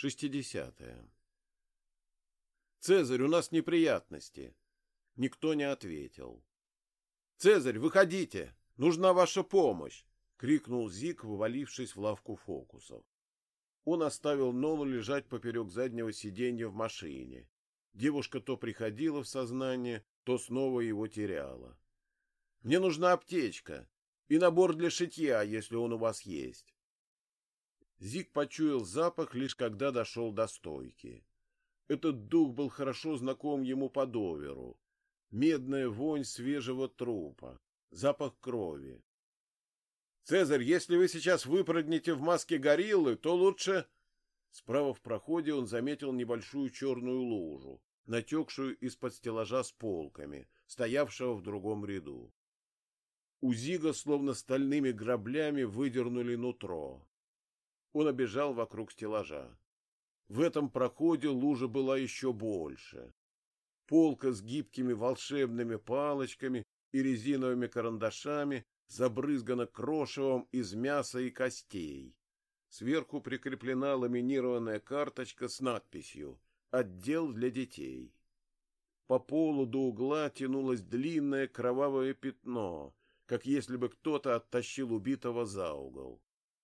Шестидесятое. «Цезарь, у нас неприятности!» Никто не ответил. «Цезарь, выходите! Нужна ваша помощь!» — крикнул Зик, вывалившись в лавку фокусов. Он оставил Нолу лежать поперек заднего сиденья в машине. Девушка то приходила в сознание, то снова его теряла. «Мне нужна аптечка и набор для шитья, если он у вас есть». Зик почуял запах, лишь когда дошел до стойки. Этот дух был хорошо знаком ему по доверу. Медная вонь свежего трупа, запах крови. «Цезарь, если вы сейчас выпрыгнете в маске гориллы, то лучше...» Справа в проходе он заметил небольшую черную лужу, натекшую из-под стеллажа с полками, стоявшего в другом ряду. У Зига словно стальными граблями выдернули нутро. Он обежал вокруг стеллажа. В этом проходе лужа была еще больше. Полка с гибкими волшебными палочками и резиновыми карандашами забрызгана крошевом из мяса и костей. Сверху прикреплена ламинированная карточка с надписью «Отдел для детей». По полу до угла тянулось длинное кровавое пятно, как если бы кто-то оттащил убитого за угол.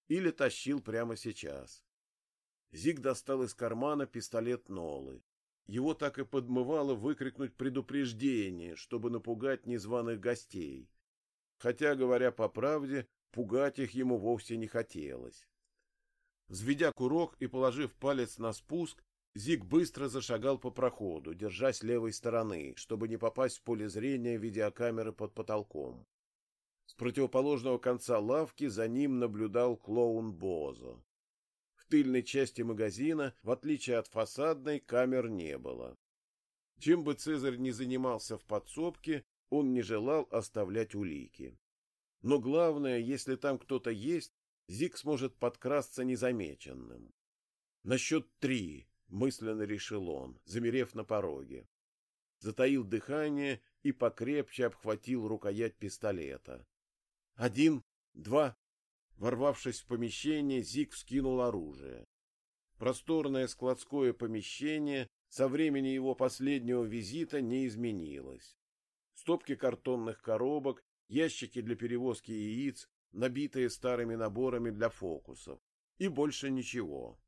Или тащил прямо сейчас. Зиг достал из кармана пистолет Нолы. Его так и подмывало выкрикнуть предупреждение, чтобы напугать незваных гостей. Хотя, говоря по правде, пугать их ему вовсе не хотелось. Взведя курок и положив палец на спуск, Зиг быстро зашагал по проходу, держась левой стороны, чтобы не попасть в поле зрения видеокамеры под потолком. Противоположного конца лавки за ним наблюдал клоун Бозо. В тыльной части магазина, в отличие от фасадной, камер не было. Чем бы Цезарь ни занимался в подсобке, он не желал оставлять улики. Но главное, если там кто-то есть, Зиг сможет подкрасться незамеченным. На счет три, мысленно решил он, замерев на пороге. Затаил дыхание и покрепче обхватил рукоять пистолета. Один, два. Ворвавшись в помещение, Зиг вскинул оружие. Просторное складское помещение со времени его последнего визита не изменилось. Стопки картонных коробок, ящики для перевозки яиц, набитые старыми наборами для фокусов. И больше ничего.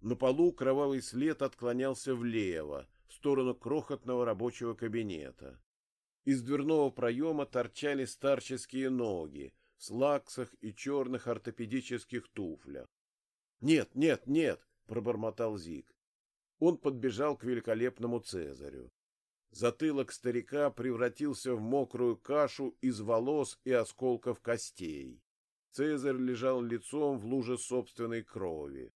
На полу кровавый след отклонялся влево, в сторону крохотного рабочего кабинета. Из дверного проема торчали старческие ноги в слаксах и черных ортопедических туфлях. «Нет, нет, нет!» — пробормотал Зик. Он подбежал к великолепному Цезарю. Затылок старика превратился в мокрую кашу из волос и осколков костей. Цезарь лежал лицом в луже собственной крови.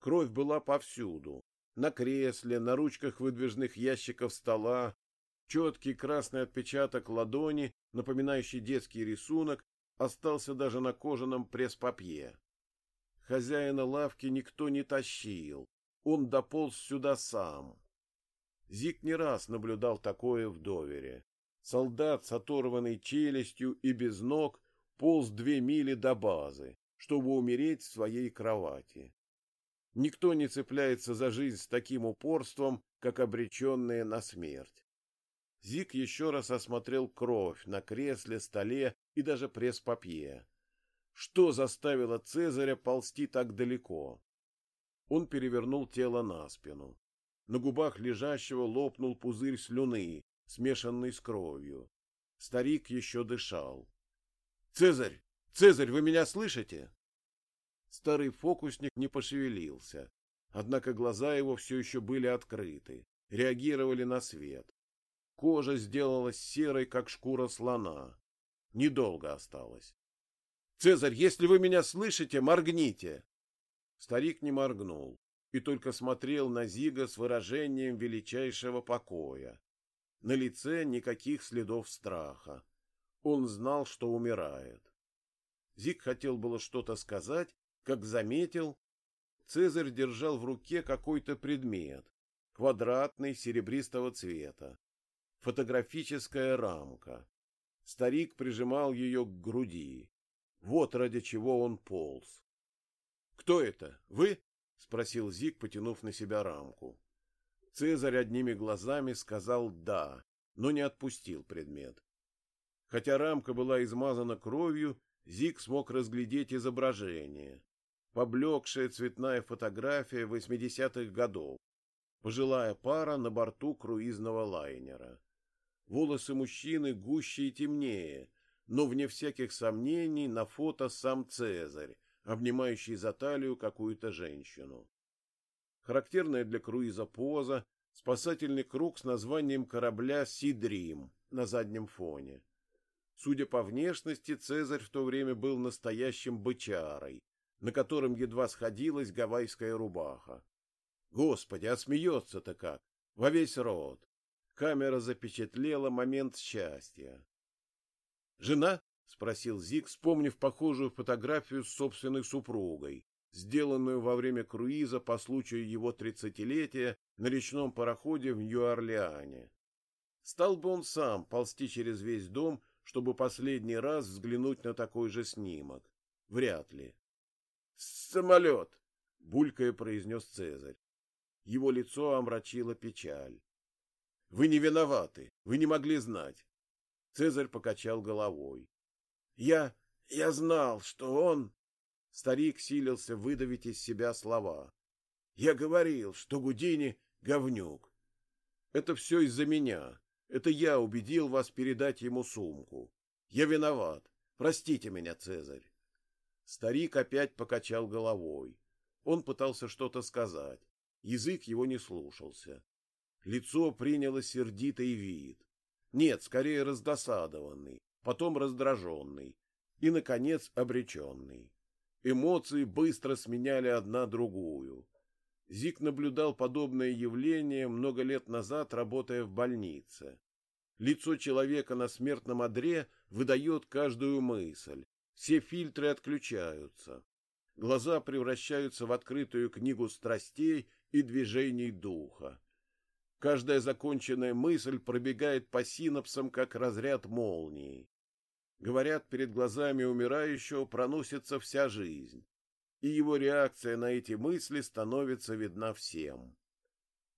Кровь была повсюду. На кресле, на ручках выдвижных ящиков стола, Четкий красный отпечаток ладони, напоминающий детский рисунок, остался даже на кожаном пресс-папье. Хозяина лавки никто не тащил, он дополз сюда сам. Зик не раз наблюдал такое в довере. Солдат с оторванной челюстью и без ног полз две мили до базы, чтобы умереть в своей кровати. Никто не цепляется за жизнь с таким упорством, как обреченные на смерть. Зик еще раз осмотрел кровь на кресле, столе и даже пресс-папье. Что заставило Цезаря ползти так далеко? Он перевернул тело на спину. На губах лежащего лопнул пузырь слюны, смешанный с кровью. Старик еще дышал. «Цезарь! Цезарь, вы меня слышите?» Старый фокусник не пошевелился, однако глаза его все еще были открыты, реагировали на свет. Кожа сделалась серой, как шкура слона. Недолго осталось. «Цезарь, если вы меня слышите, моргните!» Старик не моргнул и только смотрел на Зига с выражением величайшего покоя. На лице никаких следов страха. Он знал, что умирает. Зиг хотел было что-то сказать, как заметил, Цезарь держал в руке какой-то предмет, квадратный, серебристого цвета фотографическая рамка. Старик прижимал ее к груди. Вот ради чего он полз. — Кто это? Вы? — спросил Зик, потянув на себя рамку. Цезарь одними глазами сказал «да», но не отпустил предмет. Хотя рамка была измазана кровью, Зик смог разглядеть изображение. Поблекшая цветная фотография 80-х годов. Пожилая пара на борту круизного лайнера. Волосы мужчины гуще и темнее, но, вне всяких сомнений, на фото сам Цезарь, обнимающий за талию какую-то женщину. Характерная для круиза поза, спасательный круг с названием корабля «Сидрим» на заднем фоне. Судя по внешности, Цезарь в то время был настоящим бычарой, на котором едва сходилась гавайская рубаха. Господи, а смеется-то как! Во весь рот! Камера запечатлела момент счастья. «Жена?» — спросил Зик, вспомнив похожую фотографию с собственной супругой, сделанную во время круиза по случаю его тридцатилетия на речном пароходе в Нью-Орлеане. Стал бы он сам ползти через весь дом, чтобы последний раз взглянуть на такой же снимок? Вряд ли. «Самолет!» — булькая произнес Цезарь. Его лицо омрачило печаль. «Вы не виноваты, вы не могли знать». Цезарь покачал головой. «Я... я знал, что он...» Старик силился выдавить из себя слова. «Я говорил, что Гудини — говнюк. Это все из-за меня. Это я убедил вас передать ему сумку. Я виноват. Простите меня, Цезарь. Старик опять покачал головой. Он пытался что-то сказать. Язык его не слушался. Лицо приняло сердитый вид. Нет, скорее раздосадованный, потом раздраженный и, наконец, обреченный. Эмоции быстро сменяли одна другую. Зик наблюдал подобное явление много лет назад, работая в больнице. Лицо человека на смертном одре выдает каждую мысль. Все фильтры отключаются. Глаза превращаются в открытую книгу страстей и движений духа. Каждая законченная мысль пробегает по синапсам, как разряд молнии. Говорят, перед глазами умирающего проносится вся жизнь и его реакция на эти мысли становится видна всем.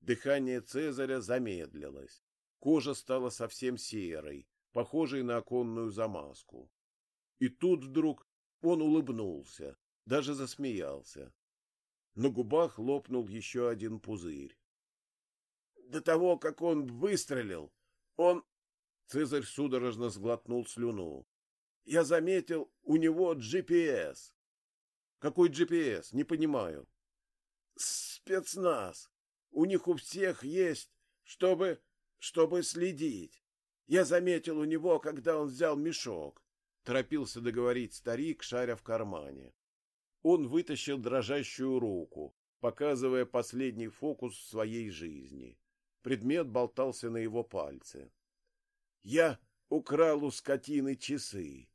Дыхание Цезаря замедлилось. Кожа стала совсем серой, похожей на оконную замазку. И тут вдруг он улыбнулся, даже засмеялся. На губах лопнул еще один пузырь. До того, как он выстрелил, он... Цезарь судорожно сглотнул слюну. Я заметил, у него GPS. Какой GPS? Не понимаю. Спецназ. У них у всех есть, чтобы... чтобы следить. Я заметил у него, когда он взял мешок. Торопился договорить старик, шаря в кармане. Он вытащил дрожащую руку, показывая последний фокус в своей жизни. Предмет болтался на его пальце. Я украл у скотины часы.